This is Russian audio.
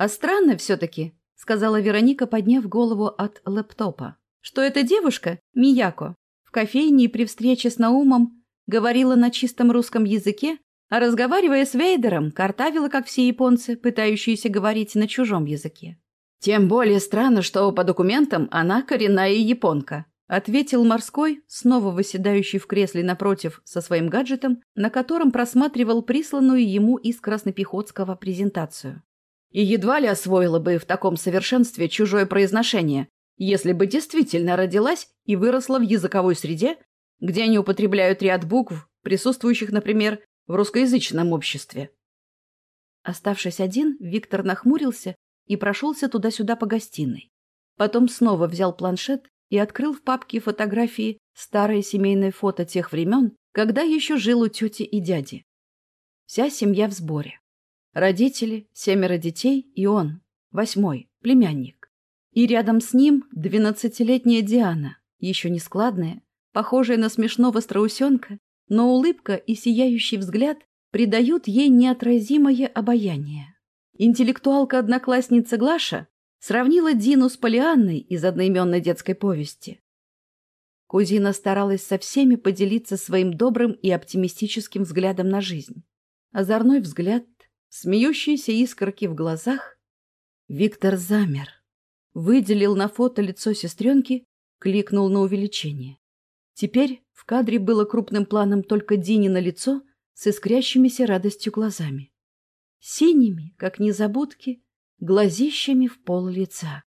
«А странно все-таки», — сказала Вероника, подняв голову от лэптопа, «что эта девушка, Мияко, в кофейне при встрече с Наумом говорила на чистом русском языке, а разговаривая с Вейдером, картавила, как все японцы, пытающиеся говорить на чужом языке. «Тем более странно, что по документам она коренная японка», ответил морской, снова выседающий в кресле напротив со своим гаджетом, на котором просматривал присланную ему из Краснопехотского презентацию. И едва ли освоила бы в таком совершенстве чужое произношение, если бы действительно родилась и выросла в языковой среде, где они употребляют ряд букв, присутствующих, например, в русскоязычном обществе. Оставшись один, Виктор нахмурился и прошелся туда-сюда по гостиной. Потом снова взял планшет и открыл в папке фотографии старое семейное фото тех времен, когда еще жил у тети и дяди. Вся семья в сборе. Родители, семеро детей и он, восьмой, племянник. И рядом с ним двенадцатилетняя Диана, еще не складная, похожая на смешного страусенка но улыбка и сияющий взгляд придают ей неотразимое обаяние. Интеллектуалка-одноклассница Глаша сравнила Дину с Полианной из одноименной детской повести. Кузина старалась со всеми поделиться своим добрым и оптимистическим взглядом на жизнь. Озорной взгляд, смеющиеся искорки в глазах. Виктор замер, выделил на фото лицо сестренки, кликнул на увеличение. Теперь в кадре было крупным планом только Динино лицо с искрящимися радостью глазами. Синими, как незабудки, глазищами в пол лица.